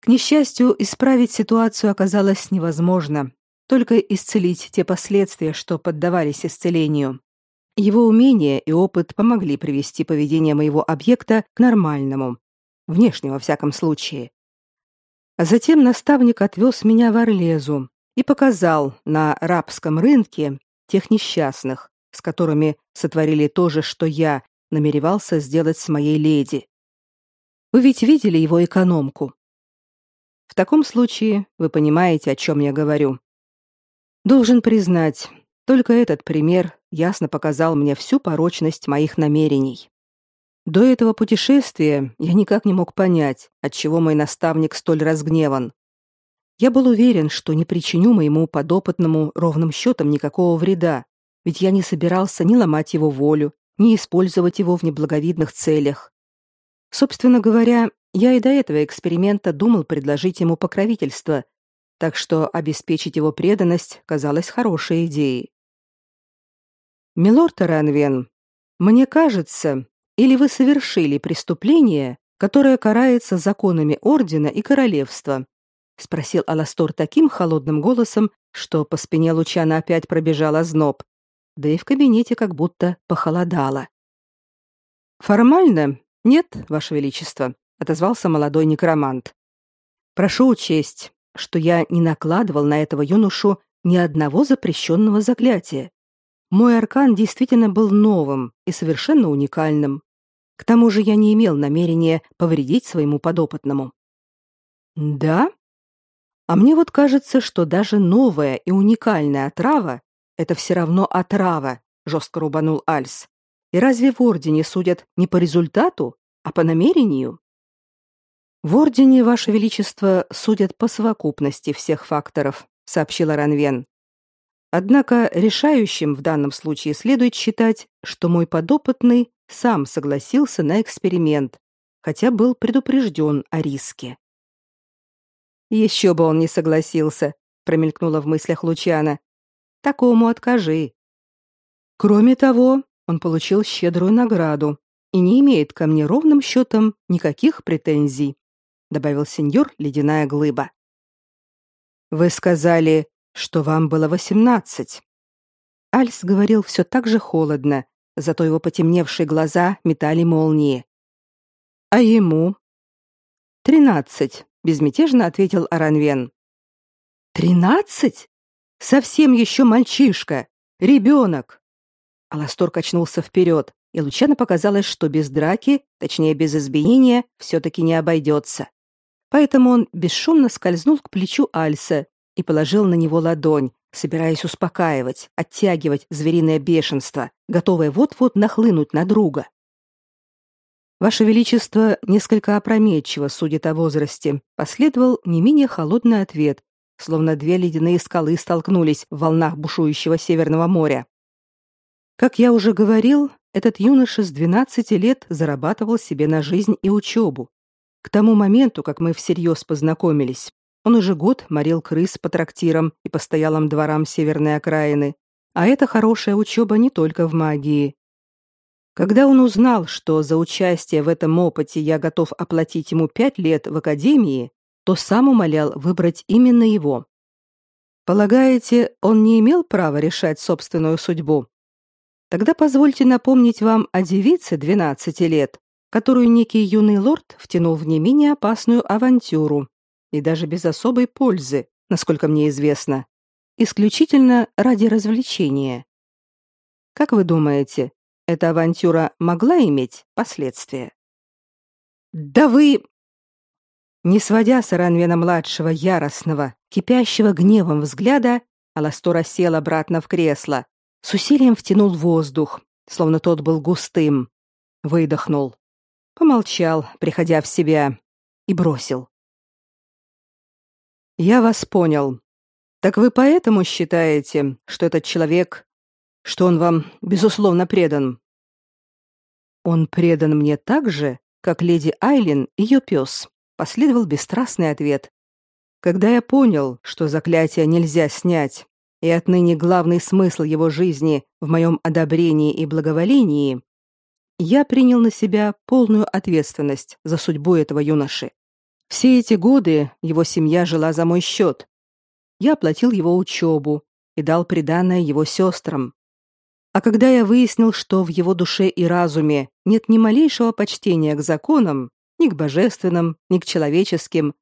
К несчастью, исправить ситуацию оказалось невозможно, только исцелить те последствия, что поддавались исцелению. Его умения и опыт помогли привести поведение моего объекта к нормальному, внешне во всяком случае. Затем наставник отвез меня в Орлезу и показал на рабском рынке тех несчастных, с которыми сотворили то же, что я намеревался сделать с моей леди. Вы ведь видели его экономку. В таком случае вы понимаете, о чем я говорю. Должен признать, только этот пример ясно показал мне всю порочность моих намерений. До этого путешествия я никак не мог понять, отчего мой наставник столь разгневан. Я был уверен, что не причиню моему подопытному ровным счетом никакого вреда, ведь я не собирался ни ломать его волю, ни использовать его в неблаговидных целях. Собственно говоря, я и до этого эксперимента думал предложить ему покровительство, так что обеспечить его преданность казалось хорошей идеей. Милорд Ранвен, мне кажется, или вы совершили преступление, которое карается законами ордена и королевства, спросил Аластор таким холодным голосом, что по спине Лучана опять пробежал озноб да и в кабинете как будто похолодало. Формально нет, ваше величество, отозвался молодой некромант. Прошу учесть, что я не накладывал на этого юношу ни одного запрещенного заклятия. Мой аркан действительно был новым и совершенно уникальным. К тому же я не имел намерения повредить своему подопытному. Да? А мне вот кажется, что даже новая и уникальная отрава — это все равно отрава, жестко рубанул Альс. И разве в Ордене судят не по результату, а по намерению? В Ордене, Ваше Величество, судят по совокупности всех факторов, сообщила Ранвен. Однако решающим в данном случае следует считать, что мой подопытный сам согласился на эксперимент, хотя был предупрежден о риске. Еще бы он не согласился, промелькнула в мыслях Лучана. Такому откажи. Кроме того, он получил щедрую награду и не имеет ко мне ровным счетом никаких претензий, добавил сеньор Ледяная глыба. Вы сказали, что вам было восемнадцать. Альс говорил все так же холодно, зато его потемневшие глаза метали молнии. А ему? Тринадцать безмятежно ответил Аранвен. «Тринадцать? Совсем еще мальчишка, ребенок!» Аластор качнулся вперед, и Лучано показалось, что без драки, точнее без избиения, все-таки не обойдется. Поэтому он бесшумно скользнул к плечу Альса и положил на него ладонь, собираясь успокаивать, оттягивать звериное бешенство, готовое вот-вот нахлынуть на друга. Ваше величество несколько опрометчиво судит о возрасте. Последовал не менее холодный ответ, словно две ледяные скалы столкнулись в волнах бушующего Северного моря. Как я уже говорил, этот юноша с 12 лет зарабатывал себе на жизнь и учебу. К тому моменту, как мы всерьез познакомились, он уже год морил крыс по трактирам и постоялым дворам северной окраины, а это хорошая учеба не только в магии, когда он узнал, что за участие в этом опыте я готов оплатить ему пять лет в академии, то сам умолял выбрать именно его. Полагаете, он не имел права решать собственную судьбу? Тогда позвольте напомнить вам о девице 12 лет, которую некий юный лорд втянул в не менее опасную авантюру, и даже без особой пользы, насколько мне известно, исключительно ради развлечения. Как вы думаете, эта авантюра могла иметь последствия. «Да вы...» Не сводя с Ранвена-младшего яростного, кипящего гневом взгляда, Аластора сел обратно в кресло, с усилием втянул воздух, словно тот был густым, выдохнул, помолчал, приходя в себя, и бросил. «Я вас понял. Так вы поэтому считаете, что этот человек что он вам, безусловно, предан. Он предан мне так же, как леди Айлин ее пес, последовал бесстрастный ответ. Когда я понял, что заклятие нельзя снять, и отныне главный смысл его жизни в моем одобрении и благоволении, я принял на себя полную ответственность за судьбу этого юноши. Все эти годы его семья жила за мой счет. Я оплатил его учебу и дал приданое его сестрам. А когда я выяснил, что в его душе и разуме нет ни малейшего почтения к законам, ни к божественным, ни к человеческим,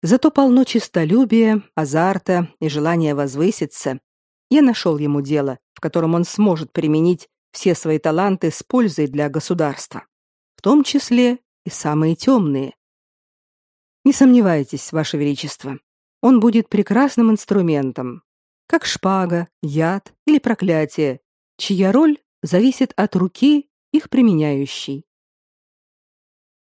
зато полно честолюбия, азарта и желания возвыситься, я нашел ему дело, в котором он сможет применить все свои таланты с пользой для государства, в том числе и самые темные. Не сомневайтесь, ваше величество, он будет прекрасным инструментом, как шпага, яд или проклятие, чья роль зависит от руки их применяющей.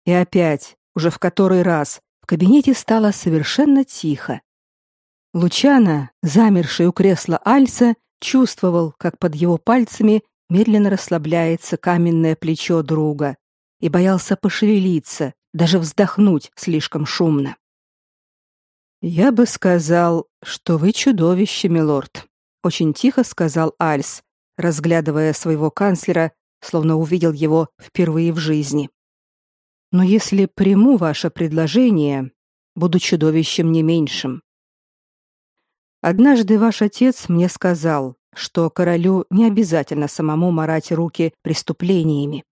И опять, уже в который раз, в кабинете стало совершенно тихо. Лучана, замерший у кресла Альса, чувствовал, как под его пальцами медленно расслабляется каменное плечо друга и боялся пошевелиться, даже вздохнуть слишком шумно. «Я бы сказал, что вы чудовище, милорд», — очень тихо сказал Альс, разглядывая своего канцлера, словно увидел его впервые в жизни. Но если приму ваше предложение, буду чудовищем не меньшим. Однажды ваш отец мне сказал, что королю не обязательно самому марать руки преступлениями.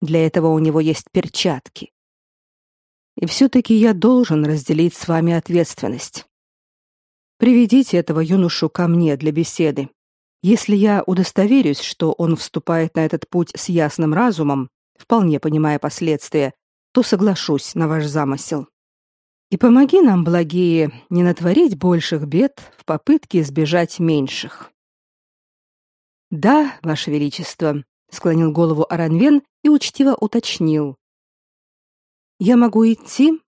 Для этого у него есть перчатки. И все-таки я должен разделить с вами ответственность. Приведите этого юношу ко мне для беседы. Если я удостоверюсь, что он вступает на этот путь с ясным разумом, вполне понимая последствия, то соглашусь на ваш замысел. И помоги нам, благие, не натворить больших бед в попытке избежать меньших. Да, ваше величество, склонил голову Аранвен и учтиво уточнил: Я могу идти?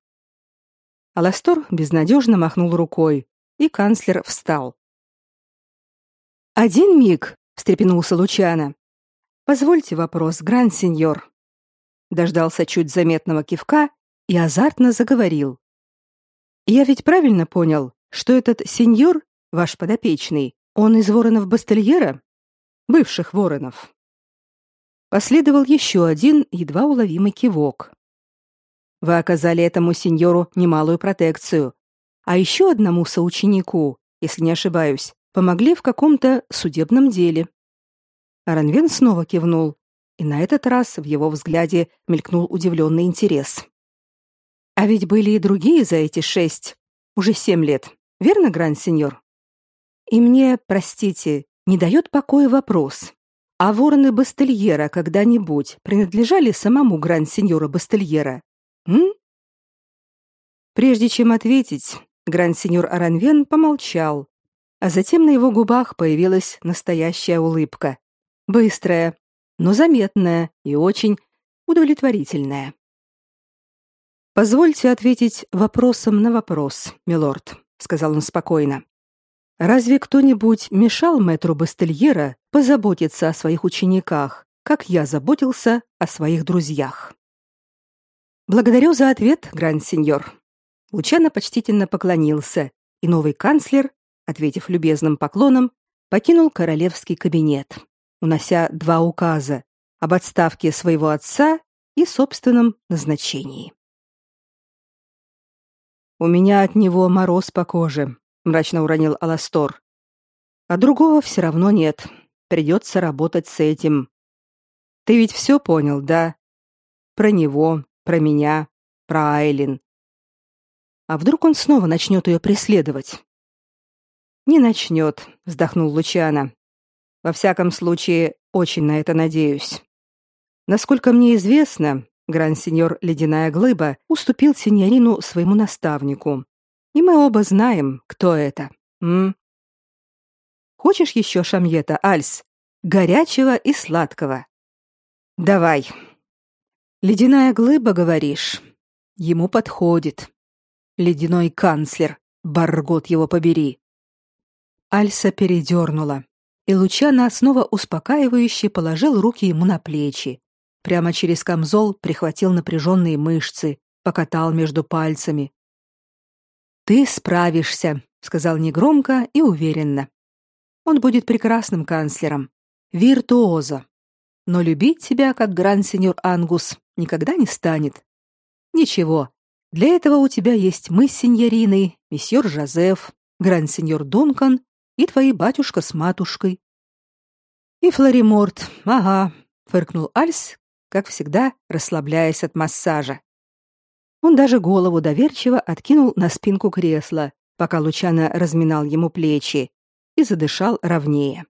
Аластор безнадежно махнул рукой, и канцлер встал. Один миг, встрепенулся Лучано. Позвольте вопрос, гранд-сеньор. Дождался чуть заметного кивка и азартно заговорил. Я ведь правильно понял, что этот сеньор, ваш подопечный, он из воронов Бастельера, бывших воронов. Последовал еще один едва уловимый кивок. Вы оказали этому сеньору немалую протекцию, а еще одному соученику, если не ошибаюсь, помогли в каком-то судебном деле. Аранвен снова кивнул, и на этот раз в его взгляде мелькнул удивленный интерес. А ведь были и другие за эти шесть, уже семь лет, верно, гранд-сеньор? И мне, простите, не дает покоя вопрос. А вороны Бастельера когда-нибудь принадлежали самому гранд-сеньору Бастельера? М? Прежде чем ответить, гранд-сеньор Аранвен помолчал, а затем на его губах появилась настоящая улыбка. Быстрая, но заметная и очень удовлетворительная. Позвольте ответить вопросом на вопрос, милорд, сказал он спокойно. Разве кто-нибудь мешал мэтру Бастельера позаботиться о своих учениках, как я заботился о своих друзьях? Благодарю за ответ, гранд-сеньор. Лучано почтительно поклонился, и новый канцлер, ответив любезным поклоном, покинул королевский кабинет, унося два указа об отставке своего отца и собственном назначении. У меня от него мороз по коже, мрачно уронил Аластор. А другого все равно нет. Придется работать с этим. Ты ведь все понял, да? Про него, про меня, про Айлин. А вдруг он снова начнет ее преследовать? Не начнет, вздохнул Лучана. Во всяком случае, очень на это надеюсь. Насколько мне известно, гранд-сеньор Ледяная Глыба уступил синьорину своему наставнику. И мы оба знаем, кто это. М? Хочешь еще шамьета, Альс? Горячего и сладкого. Давай. Ледяная глыба, говоришь? Ему подходит. Ледяной канцлер, Баргот его побери. Альса передернула, и Лучана снова успокаивающе положил руки ему на плечи, Прямо через камзол прихватил напряженные мышцы, покатал между пальцами. Ты справишься, сказал негромко и уверенно. Он будет прекрасным канцлером, виртуозо. Но любить тебя как гранд-сеньор Ангус никогда не станет. Ничего. Для этого у тебя есть мы с сеньориной, месьеор Жозеф, гранд-сеньор Дункан и твои батюшка с матушкой. И Флориморт. Ага, фыркнул Альс, как всегда, расслабляясь от массажа. Он даже голову доверчиво откинул на спинку кресла, пока Лучано разминал ему плечи, и задышал ровнее.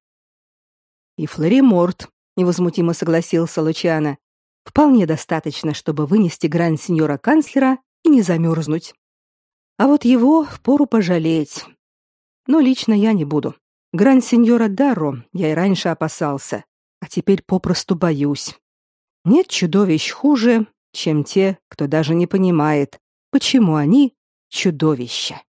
И Флориморт, невозмутимо согласился Лучано, вполне достаточно, чтобы вынести грань сеньора канцлера и не замерзнуть. А вот его впору пожалеть. Но лично я не буду. Грань сеньора Дарро я и раньше опасался, а теперь попросту боюсь. Нет чудовищ хуже, чем те, кто даже не понимает, почему они чудовища.